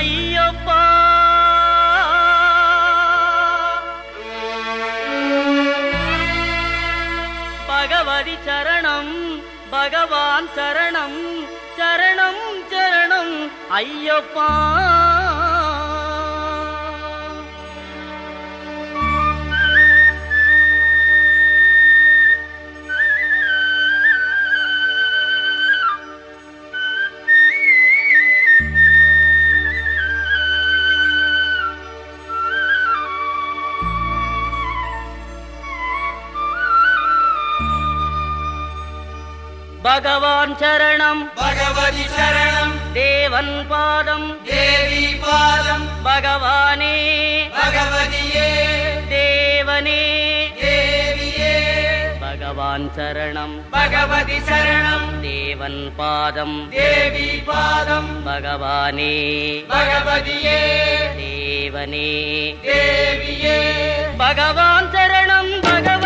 ஐயப்பா. பகவதி சரணம் பகவான் சரணம் சரணம் சரணம் ஐயப்பா. பகவான் சரணம். பகவதி சரணம். தேவன் பாதம். தேவி பாதம். பகவானே. பகவதியே. தேவனே. தேவியே. பகவான் சரணம். பகவதி சரணம். தேவன் பாதம். தேவி பாதம். பகவானே. பகவதியே. தேவனே. தேவியே. பகவான் சரணம். பகவ